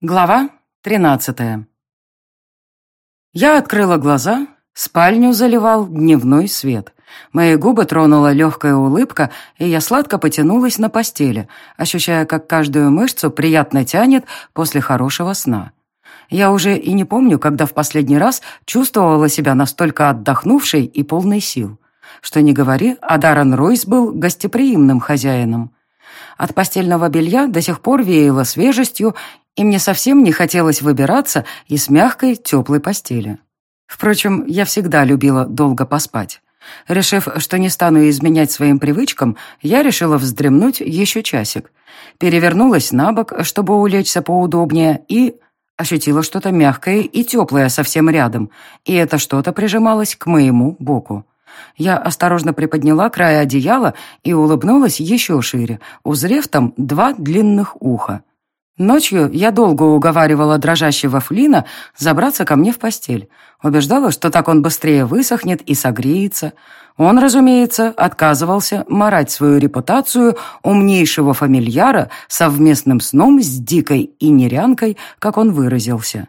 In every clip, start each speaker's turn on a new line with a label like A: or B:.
A: Глава тринадцатая. Я открыла глаза, спальню заливал дневной свет. Мои губы тронула легкая улыбка, и я сладко потянулась на постели, ощущая, как каждую мышцу приятно тянет после хорошего сна. Я уже и не помню, когда в последний раз чувствовала себя настолько отдохнувшей и полной сил. Что не говори, а Даррен Ройс был гостеприимным хозяином. От постельного белья до сих пор веяло свежестью и мне совсем не хотелось выбираться из мягкой, теплой постели. Впрочем, я всегда любила долго поспать. Решив, что не стану изменять своим привычкам, я решила вздремнуть еще часик. Перевернулась на бок, чтобы улечься поудобнее, и ощутила что-то мягкое и теплое совсем рядом, и это что-то прижималось к моему боку. Я осторожно приподняла край одеяла и улыбнулась еще шире, узрев там два длинных уха. Ночью я долго уговаривала дрожащего Флина забраться ко мне в постель. Убеждала, что так он быстрее высохнет и согреется. Он, разумеется, отказывался марать свою репутацию умнейшего фамильяра совместным сном с дикой и нерянкой, как он выразился.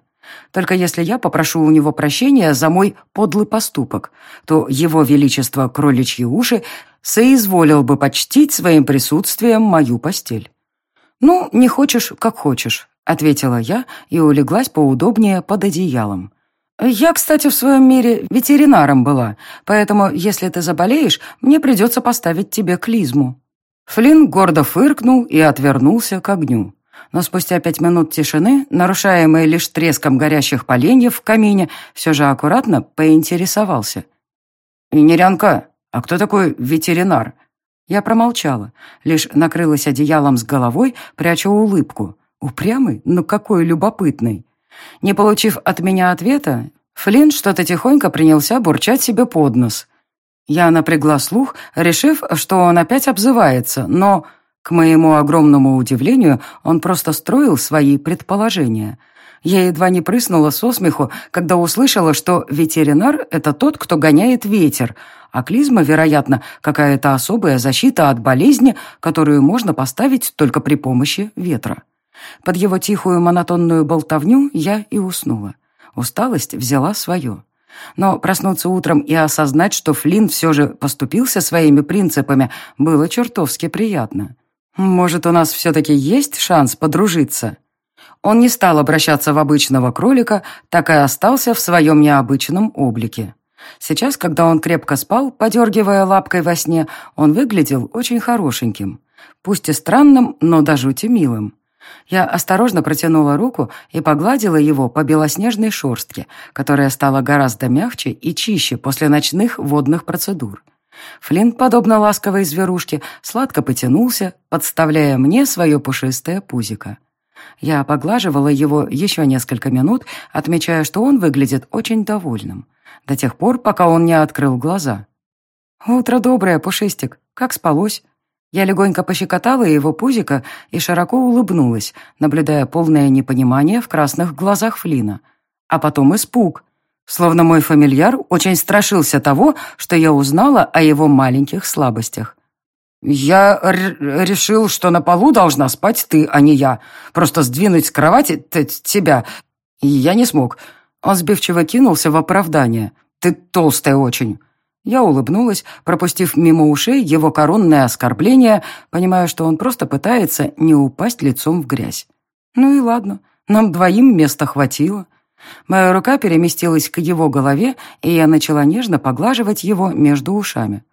A: Только если я попрошу у него прощения за мой подлый поступок, то его величество кроличьи уши соизволил бы почтить своим присутствием мою постель. «Ну, не хочешь, как хочешь», — ответила я и улеглась поудобнее под одеялом. «Я, кстати, в своем мире ветеринаром была, поэтому, если ты заболеешь, мне придется поставить тебе клизму». Флинн гордо фыркнул и отвернулся к огню. Но спустя пять минут тишины, нарушаемой лишь треском горящих поленьев в камине, все же аккуратно поинтересовался. «И нерянка, а кто такой ветеринар?» Я промолчала, лишь накрылась одеялом с головой, пряча улыбку. Упрямый, но какой любопытный. Не получив от меня ответа, Флинн что-то тихонько принялся бурчать себе под нос. Я напрягла слух, решив, что он опять обзывается, но, к моему огромному удивлению, он просто строил свои предположения. Я едва не прыснула со смеху, когда услышала, что ветеринар — это тот, кто гоняет ветер, а клизма, вероятно, какая-то особая защита от болезни, которую можно поставить только при помощи ветра. Под его тихую монотонную болтовню я и уснула. Усталость взяла свое. Но проснуться утром и осознать, что Флинн все же поступился своими принципами, было чертовски приятно. Может, у нас все-таки есть шанс подружиться? Он не стал обращаться в обычного кролика, так и остался в своем необычном облике. Сейчас, когда он крепко спал, подергивая лапкой во сне, он выглядел очень хорошеньким. Пусть и странным, но до жути милым. Я осторожно протянула руку и погладила его по белоснежной шорстке, которая стала гораздо мягче и чище после ночных водных процедур. Флинт, подобно ласковой зверушке, сладко потянулся, подставляя мне свое пушистое пузико. Я поглаживала его еще несколько минут, отмечая, что он выглядит очень довольным до тех пор, пока он не открыл глаза. «Утро доброе, Пушистик. Как спалось?» Я легонько пощекотала его пузико и широко улыбнулась, наблюдая полное непонимание в красных глазах Флина. А потом испуг. Словно мой фамильяр очень страшился того, что я узнала о его маленьких слабостях. «Я решил, что на полу должна спать ты, а не я. Просто сдвинуть с кровати тебя. Я не смог. Он сбивчиво кинулся в оправдание. «Ты толстая очень». Я улыбнулась, пропустив мимо ушей его коронное оскорбление, понимая, что он просто пытается не упасть лицом в грязь. Ну и ладно, нам двоим места хватило. Моя рука переместилась к его голове, и я начала нежно поглаживать его между ушами.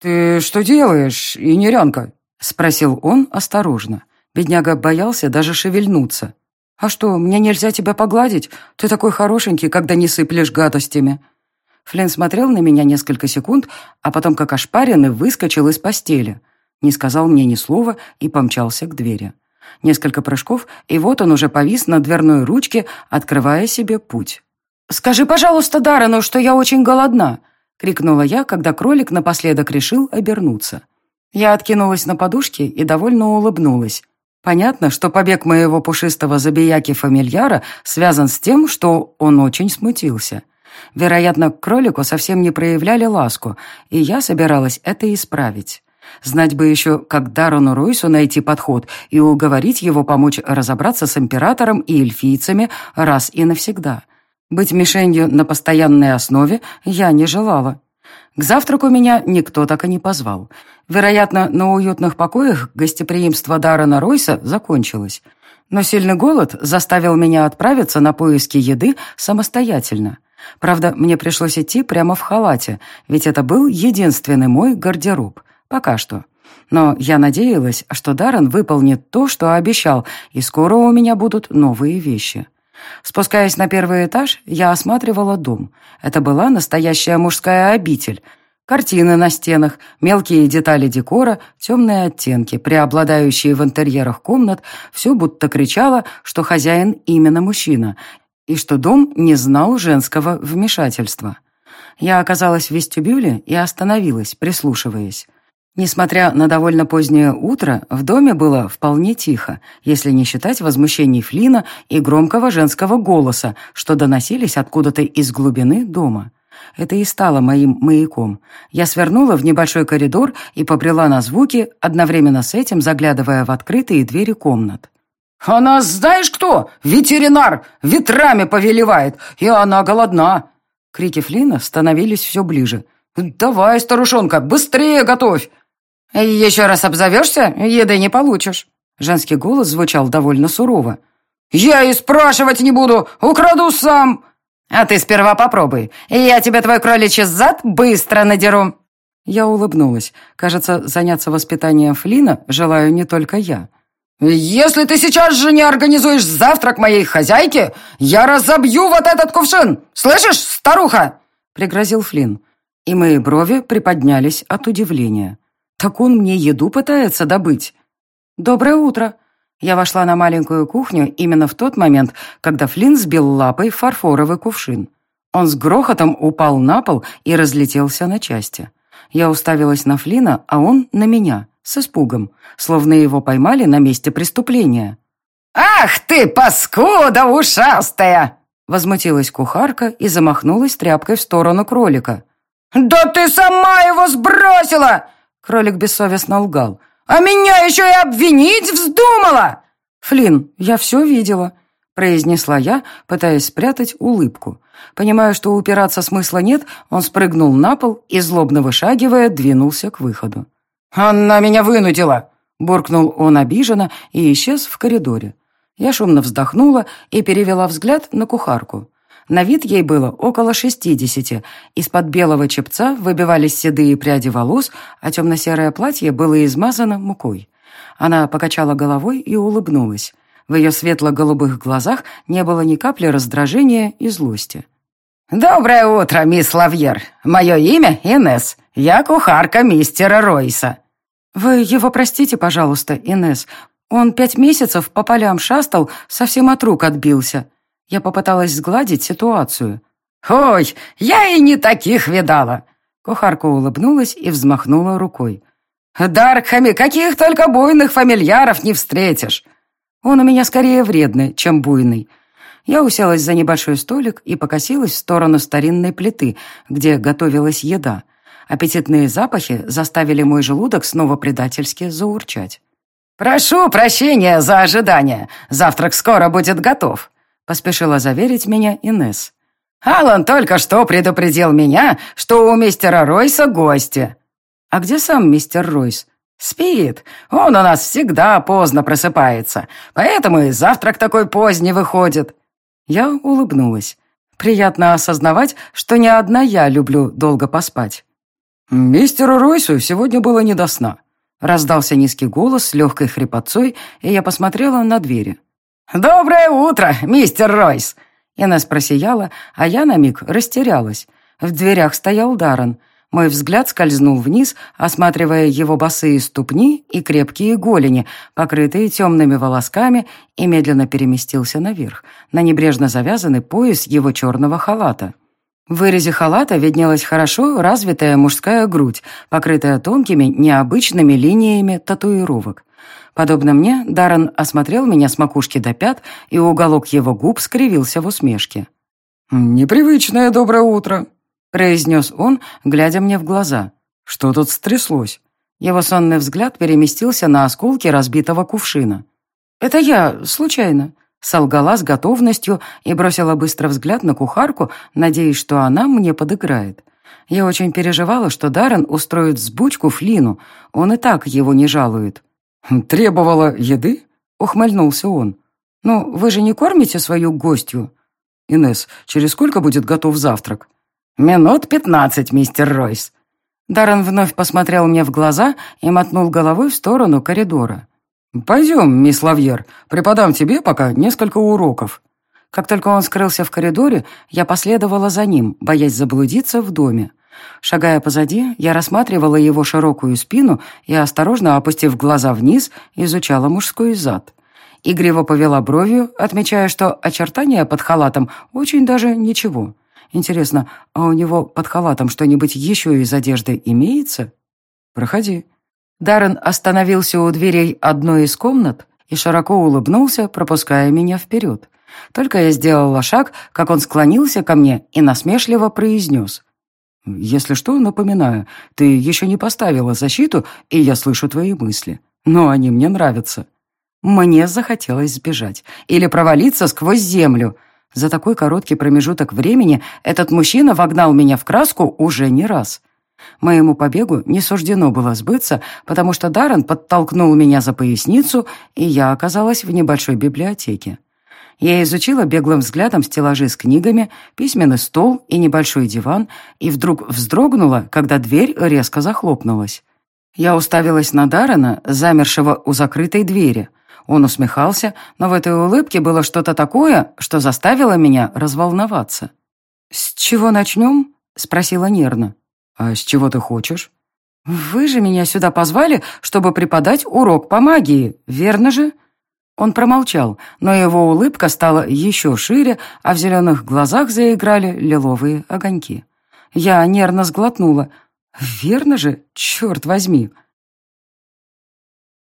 A: «Ты что делаешь, инерянка?» — спросил он осторожно. Бедняга боялся даже шевельнуться. «А что, мне нельзя тебя погладить? Ты такой хорошенький, когда не сыплешь гадостями». Флинн смотрел на меня несколько секунд, а потом, как ошпаренный, выскочил из постели. Не сказал мне ни слова и помчался к двери. Несколько прыжков, и вот он уже повис на дверной ручке, открывая себе путь. «Скажи, пожалуйста, Даррену, что я очень голодна!» — крикнула я, когда кролик напоследок решил обернуться. Я откинулась на подушке и довольно улыбнулась. Понятно, что побег моего пушистого забияки-фамильяра связан с тем, что он очень смутился. Вероятно, кролику совсем не проявляли ласку, и я собиралась это исправить. Знать бы еще, как Дарону Ройсу найти подход и уговорить его помочь разобраться с императором и эльфийцами раз и навсегда. Быть мишенью на постоянной основе я не желала. К завтраку меня никто так и не позвал. Вероятно, на уютных покоях гостеприимство Даррена Ройса закончилось. Но сильный голод заставил меня отправиться на поиски еды самостоятельно. Правда, мне пришлось идти прямо в халате, ведь это был единственный мой гардероб. Пока что. Но я надеялась, что Даррен выполнит то, что обещал, и скоро у меня будут новые вещи. Спускаясь на первый этаж, я осматривала дом. Это была настоящая мужская обитель. Картины на стенах, мелкие детали декора, темные оттенки, преобладающие в интерьерах комнат, все будто кричало, что хозяин именно мужчина, и что дом не знал женского вмешательства. Я оказалась в вестибюле и остановилась, прислушиваясь. Несмотря на довольно позднее утро, в доме было вполне тихо, если не считать возмущений Флина и громкого женского голоса, что доносились откуда-то из глубины дома. Это и стало моим маяком. Я свернула в небольшой коридор и побрела на звуки, одновременно с этим заглядывая в открытые двери комнат.
B: «Она знаешь кто? Ветеринар! Ветрами повелевает, и она голодна!»
A: Крики Флина становились все ближе.
B: «Давай, старушонка, быстрее готовь!»
C: «Еще раз обзовешься, еды не получишь».
A: Женский голос звучал довольно сурово.
B: «Я и спрашивать не буду, украду сам!»
C: «А ты сперва попробуй, и я тебе твой кроличий зад быстро надеру!»
A: Я улыбнулась. Кажется, заняться воспитанием Флина желаю не только я.
B: «Если ты сейчас же не организуешь завтрак моей хозяйке, я разобью вот этот кувшин! Слышишь, старуха?»
A: Пригрозил Флин. И мои брови приподнялись от удивления. Так он мне еду пытается добыть. Доброе утро. Я вошла на маленькую кухню именно в тот момент, когда Флинн сбил лапой фарфоровый кувшин. Он с грохотом упал на пол и разлетелся на части. Я уставилась на Флина, а он на меня, с испугом, словно его поймали на месте преступления.
B: «Ах ты, паскуда ушастая!»
A: Возмутилась кухарка и замахнулась тряпкой в сторону кролика.
B: «Да ты сама его сбросила!
A: Кролик бессовестно лгал.
B: «А меня еще и обвинить вздумала!»
A: «Флин, я все видела», — произнесла я, пытаясь спрятать улыбку. Понимая, что упираться смысла нет, он спрыгнул на пол и, злобно вышагивая, двинулся к выходу.
B: «Она меня вынудила!»
A: — буркнул он обиженно и исчез в коридоре. Я шумно вздохнула и перевела взгляд на кухарку. На вид ей было около шестидесяти. Из-под белого чепца выбивались седые пряди волос, а темно-серое платье было измазано мукой. Она покачала головой и улыбнулась. В ее светло-голубых глазах не было ни капли раздражения и злости.
B: «Доброе утро, мисс Лавьер. Мое имя Инесс. Я кухарка мистера Ройса».
A: «Вы его простите, пожалуйста, Инесс. Он пять месяцев по полям шастал, совсем от рук отбился». Я попыталась сгладить ситуацию.
B: «Ой, я и не таких видала!»
A: Кухарка улыбнулась и взмахнула рукой.
B: «Даркхами, каких только буйных фамильяров не встретишь!»
A: Он у меня скорее вредный, чем буйный. Я уселась за небольшой столик и покосилась в сторону старинной плиты, где готовилась еда. Аппетитные запахи заставили мой желудок снова предательски заурчать.
B: «Прошу прощения за ожидание. Завтрак скоро будет готов»,
A: поспешила заверить меня Инес.
B: «Алан только что предупредил меня, что у мистера Ройса гости».
A: «А где сам мистер Ройс?»
B: «Спит. Он у нас всегда поздно просыпается, поэтому и завтрак такой поздний выходит».
A: Я улыбнулась. Приятно осознавать, что не одна я люблю долго поспать.
B: «Мистеру Ройсу сегодня было не до сна», —
A: раздался низкий голос с легкой хрипотцой, и я посмотрела на двери.
B: «Доброе утро, мистер Ройс!»
A: Инесс просияла, а я на миг растерялась. В дверях стоял Даррен. Мой взгляд скользнул вниз, осматривая его босые ступни и крепкие голени, покрытые темными волосками, и медленно переместился наверх, на небрежно завязанный пояс его черного халата. В вырезе халата виднелась хорошо развитая мужская грудь, покрытая тонкими, необычными линиями татуировок. Подобно мне, Даррен осмотрел меня с макушки до пят, и уголок его губ скривился в усмешке.
B: «Непривычное доброе утро», —
A: произнес он, глядя мне в глаза.
B: «Что тут стряслось?»
A: Его сонный взгляд переместился на осколки разбитого кувшина. «Это я, случайно», — солгала с готовностью и бросила быстро взгляд на кухарку, надеясь, что она мне подыграет. Я очень переживала, что Даррен устроит сбучку Флину, он и так его не жалует.
B: «Требовала еды?» — ухмыльнулся он.
A: «Ну, вы же не кормите свою гостью?»
B: «Инесс, через сколько будет готов завтрак?»
C: «Минут пятнадцать, мистер Ройс».
A: Даррен вновь посмотрел мне в глаза и мотнул головой в сторону коридора.
B: «Пойдем, мисс Лавьер, преподам тебе пока несколько уроков».
A: Как только он скрылся в коридоре, я последовала за ним, боясь заблудиться в доме. Шагая позади, я рассматривала его широкую спину и, осторожно опустив глаза вниз, изучала мужской зад. Игриво повела бровью, отмечая, что очертания под халатом очень даже ничего. Интересно, а у него под халатом что-нибудь еще из одежды имеется?
B: Проходи.
A: Даррен остановился у дверей одной из комнат и широко улыбнулся, пропуская меня вперед. Только я сделала шаг, как он склонился ко мне и насмешливо произнес.
B: «Если что, напоминаю, ты еще не поставила защиту, и я слышу твои мысли. Но они мне нравятся».
A: Мне захотелось сбежать или провалиться сквозь землю. За такой короткий промежуток времени этот мужчина вогнал меня в краску уже не раз. Моему побегу не суждено было сбыться, потому что Даррен подтолкнул меня за поясницу, и я оказалась в небольшой библиотеке. Я изучила беглым взглядом стеллажи с книгами, письменный стол и небольшой диван, и вдруг вздрогнула, когда дверь резко захлопнулась. Я уставилась на Даррена, замершего у закрытой двери. Он усмехался, но в этой улыбке было что-то такое, что заставило меня разволноваться. «С чего начнем?» — спросила нервно.
B: «А с чего ты хочешь?»
A: «Вы же меня сюда позвали, чтобы преподать урок по магии, верно же?» Он промолчал, но его улыбка стала еще шире, а в зеленых глазах заиграли лиловые огоньки. Я нервно сглотнула. «Верно же? Черт возьми!»